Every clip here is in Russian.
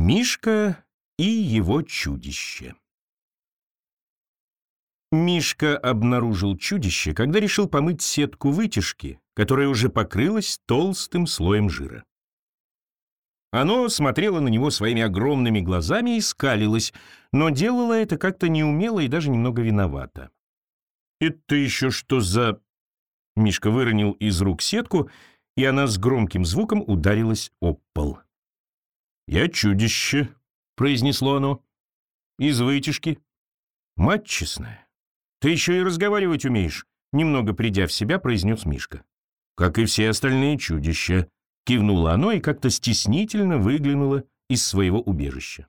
Мишка и его чудище. Мишка обнаружил чудище, когда решил помыть сетку вытяжки, которая уже покрылась толстым слоем жира. Оно смотрело на него своими огромными глазами и скалилось, но делало это как-то неумело и даже немного виновато. «Это еще что за...» Мишка выронил из рук сетку, и она с громким звуком ударилась об пол. «Я чудище», — произнесло оно. «Из вытяжки». «Мать честная, ты еще и разговаривать умеешь», — немного придя в себя, произнес Мишка. «Как и все остальные чудища», — кивнуло оно и как-то стеснительно выглянуло из своего убежища.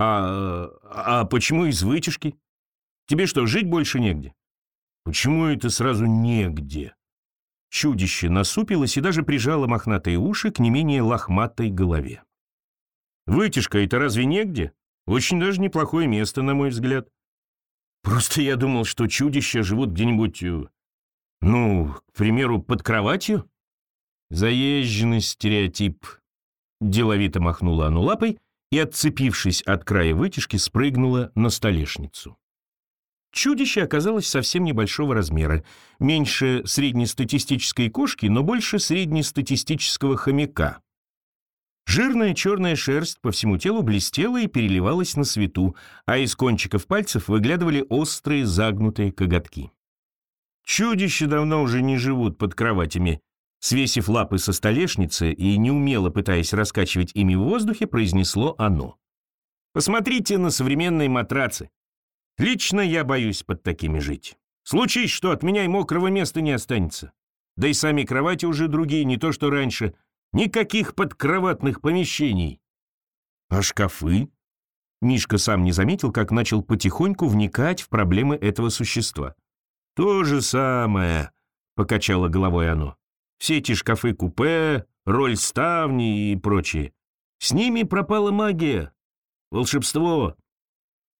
«А, а почему из вытяжки? Тебе что, жить больше негде?» «Почему это сразу негде?» Чудище насупилось и даже прижало мохнатые уши к не менее лохматой голове. Вытяжка это разве негде? Очень даже неплохое место, на мой взгляд. Просто я думал, что чудища живут где-нибудь, э, ну, к примеру, под кроватью. Заезженный стереотип. Деловито махнула оно лапой и, отцепившись от края вытяжки, спрыгнула на столешницу. Чудище оказалось совсем небольшого размера, меньше среднестатистической кошки, но больше среднестатистического хомяка. Жирная черная шерсть по всему телу блестела и переливалась на свету, а из кончиков пальцев выглядывали острые загнутые коготки. Чудища давно уже не живут под кроватями. Свесив лапы со столешницы и неумело пытаясь раскачивать ими в воздухе, произнесло оно. «Посмотрите на современные матрацы. Лично я боюсь под такими жить. Случись, что от меня и мокрого места не останется. Да и сами кровати уже другие, не то что раньше — Никаких подкроватных помещений. А шкафы? Мишка сам не заметил, как начал потихоньку вникать в проблемы этого существа. «То же самое», — покачало головой оно. «Все эти шкафы-купе, роль ставни и прочее. С ними пропала магия, волшебство.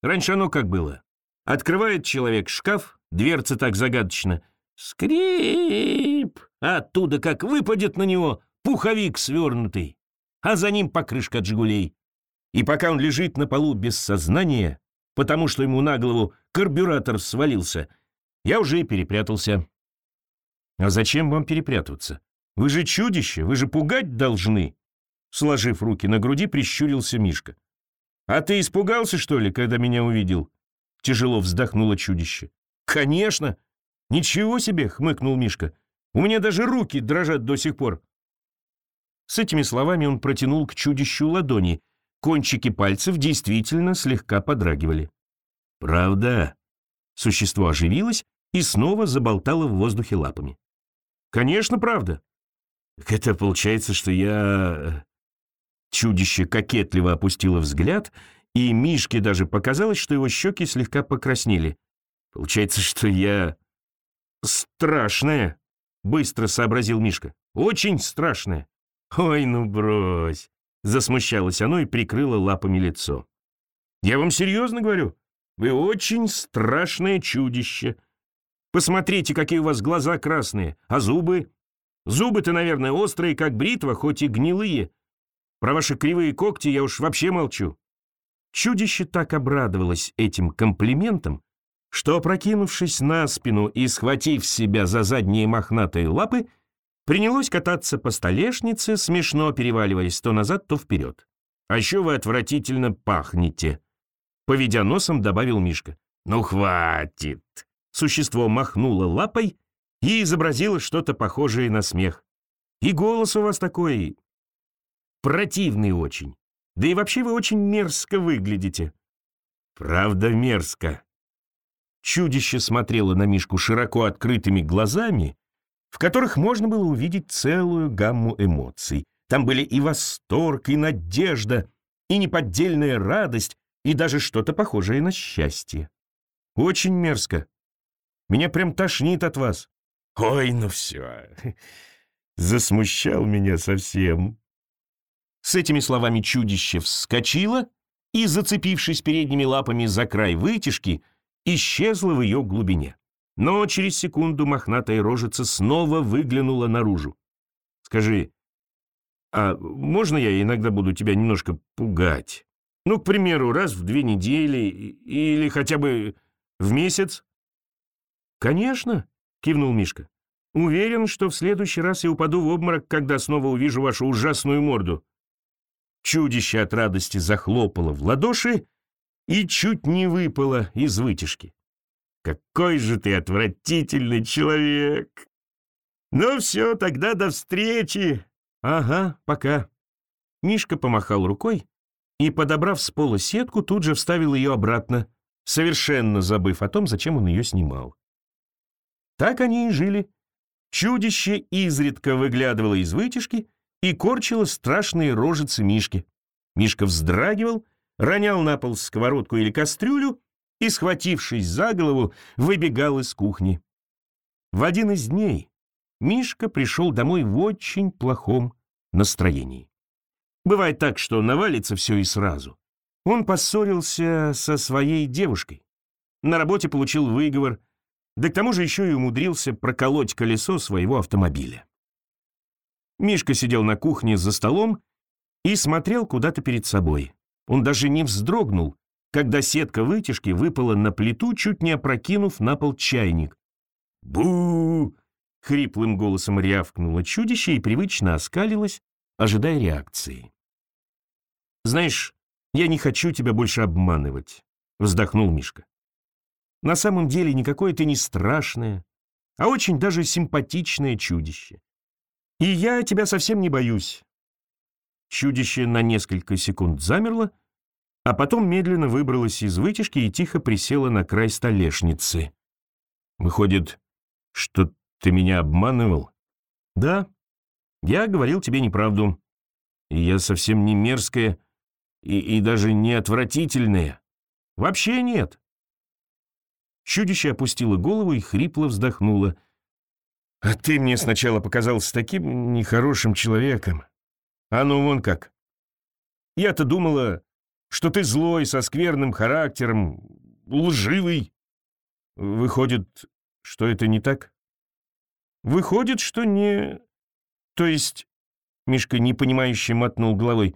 Раньше оно как было. Открывает человек шкаф, дверца так загадочно. Скрип! А оттуда как выпадет на него пуховик свернутый, а за ним покрышка от «Жигулей». И пока он лежит на полу без сознания, потому что ему на голову карбюратор свалился, я уже и перепрятался. А зачем вам перепрятываться? Вы же чудище, вы же пугать должны. Сложив руки на груди, прищурился Мишка. А ты испугался, что ли, когда меня увидел? Тяжело вздохнуло чудище. Конечно. Ничего себе, хмыкнул Мишка. У меня даже руки дрожат до сих пор. С этими словами он протянул к чудищу ладони. Кончики пальцев действительно слегка подрагивали. «Правда?» Существо оживилось и снова заболтало в воздухе лапами. «Конечно, правда. Так это получается, что я...» Чудище кокетливо опустило взгляд, и Мишке даже показалось, что его щеки слегка покраснели. «Получается, что я...» «Страшное!» — быстро сообразил Мишка. «Очень страшное!» «Ой, ну брось!» Засмущалось оно и прикрыло лапами лицо. «Я вам серьезно говорю, вы очень страшное чудище. Посмотрите, какие у вас глаза красные, а зубы? Зубы-то, наверное, острые, как бритва, хоть и гнилые. Про ваши кривые когти я уж вообще молчу». Чудище так обрадовалось этим комплиментом, что, опрокинувшись на спину и схватив себя за задние мохнатые лапы, Принялось кататься по столешнице, смешно переваливаясь то назад, то вперед. «А еще вы отвратительно пахнете», — поведя носом, добавил Мишка. «Ну, хватит!» Существо махнуло лапой и изобразило что-то похожее на смех. «И голос у вас такой... противный очень. Да и вообще вы очень мерзко выглядите». «Правда мерзко». Чудище смотрело на Мишку широко открытыми глазами, в которых можно было увидеть целую гамму эмоций. Там были и восторг, и надежда, и неподдельная радость, и даже что-то похожее на счастье. Очень мерзко. Меня прям тошнит от вас. Ой, ну все. Засмущал меня совсем. С этими словами чудище вскочило и, зацепившись передними лапами за край вытяжки, исчезло в ее глубине. Но через секунду мохнатая рожица снова выглянула наружу. «Скажи, А можно я иногда буду тебя немножко пугать? Ну, к примеру, раз в две недели или хотя бы в месяц?» «Конечно», — кивнул Мишка. «Уверен, что в следующий раз я упаду в обморок, когда снова увижу вашу ужасную морду». Чудище от радости захлопало в ладоши и чуть не выпало из вытяжки. «Какой же ты отвратительный человек!» «Ну все, тогда до встречи!» «Ага, пока». Мишка помахал рукой и, подобрав с пола сетку, тут же вставил ее обратно, совершенно забыв о том, зачем он ее снимал. Так они и жили. Чудище изредка выглядывало из вытяжки и корчило страшные рожицы Мишки. Мишка вздрагивал, ронял на пол сковородку или кастрюлю и, схватившись за голову, выбегал из кухни. В один из дней Мишка пришел домой в очень плохом настроении. Бывает так, что навалится все и сразу. Он поссорился со своей девушкой. На работе получил выговор, да к тому же еще и умудрился проколоть колесо своего автомобиля. Мишка сидел на кухне за столом и смотрел куда-то перед собой. Он даже не вздрогнул, когда сетка вытяжки выпала на плиту, чуть не опрокинув на пол чайник. бу хриплым голосом рявкнуло чудище и привычно оскалилось, ожидая реакции. «Знаешь, я не хочу тебя больше обманывать», — вздохнул Мишка. «На самом деле никакое ты не страшное, а очень даже симпатичное чудище. И я тебя совсем не боюсь». Чудище на несколько секунд замерло, а потом медленно выбралось из вытяжки и тихо присело на край столешницы. «Выходит, что ты меня обманывал?» «Да, я говорил тебе неправду. И я совсем не мерзкая и, и даже не отвратительная. Вообще нет». Чудище опустило голову и хрипло вздохнуло. «А ты мне сначала показался таким нехорошим человеком. А ну вон как. Я-то думала, что ты злой, со скверным характером, лживый. Выходит, что это не так? Выходит, что не... То есть... Мишка непонимающе мотнул головой.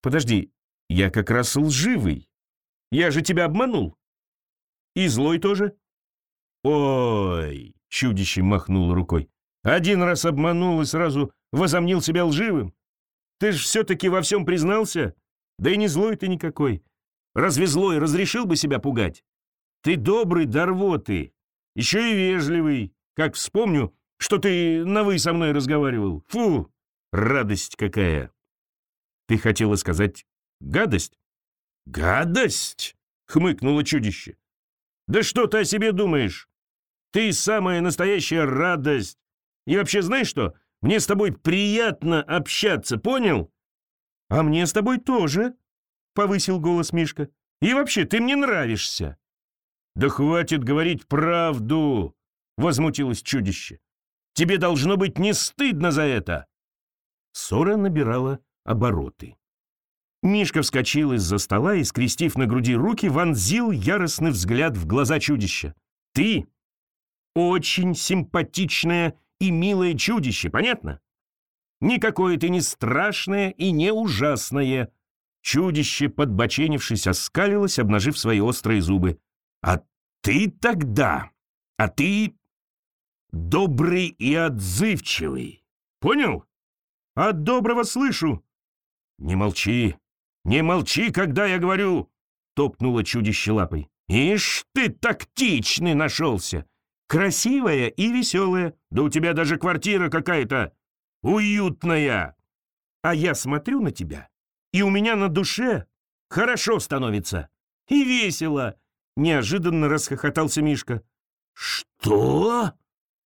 Подожди, я как раз лживый. Я же тебя обманул. И злой тоже. Ой, чудище махнул рукой. Один раз обманул и сразу возомнил себя лживым. Ты ж все-таки во всем признался? Да и не злой ты никакой. Разве злой разрешил бы себя пугать? Ты добрый до рвоты, еще и вежливый. Как вспомню, что ты на «вы» со мной разговаривал. Фу, радость какая. Ты хотела сказать гадость? Гадость? Хмыкнуло чудище. Да что ты о себе думаешь? Ты самая настоящая радость. И вообще знаешь что? Мне с тобой приятно общаться, понял? «А мне с тобой тоже», — повысил голос Мишка. «И вообще, ты мне нравишься». «Да хватит говорить правду», — возмутилось чудище. «Тебе должно быть не стыдно за это». Ссора набирала обороты. Мишка вскочил из-за стола и, скрестив на груди руки, вонзил яростный взгляд в глаза чудища. «Ты очень симпатичное и милое чудище, понятно? Никакое ты не страшное и не ужасное. Чудище, подбоченившись, оскалилось, обнажив свои острые зубы. А ты тогда, а ты добрый и отзывчивый. Понял? От доброго слышу. Не молчи, не молчи, когда я говорю, топнуло чудище лапой. Ишь ты тактичный нашелся. Красивая и веселая. Да у тебя даже квартира какая-то уютная. А я смотрю на тебя, и у меня на душе хорошо становится. И весело. Неожиданно расхохотался Мишка. Что?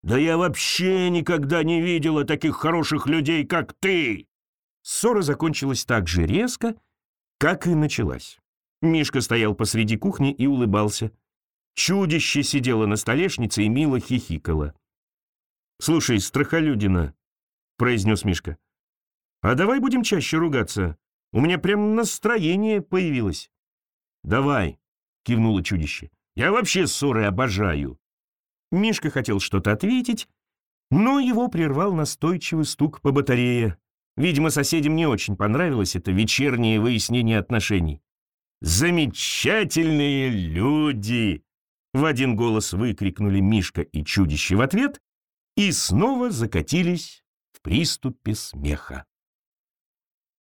Да я вообще никогда не видела таких хороших людей, как ты. Ссора закончилась так же резко, как и началась. Мишка стоял посреди кухни и улыбался. Чудище сидело на столешнице и мило хихикало. «Слушай, страхолюдина, произнес Мишка. «А давай будем чаще ругаться. У меня прям настроение появилось». «Давай», — кивнуло чудище. «Я вообще ссоры обожаю». Мишка хотел что-то ответить, но его прервал настойчивый стук по батарее. Видимо, соседям не очень понравилось это вечернее выяснение отношений. «Замечательные люди!» В один голос выкрикнули Мишка и чудище в ответ и снова закатились в приступе смеха.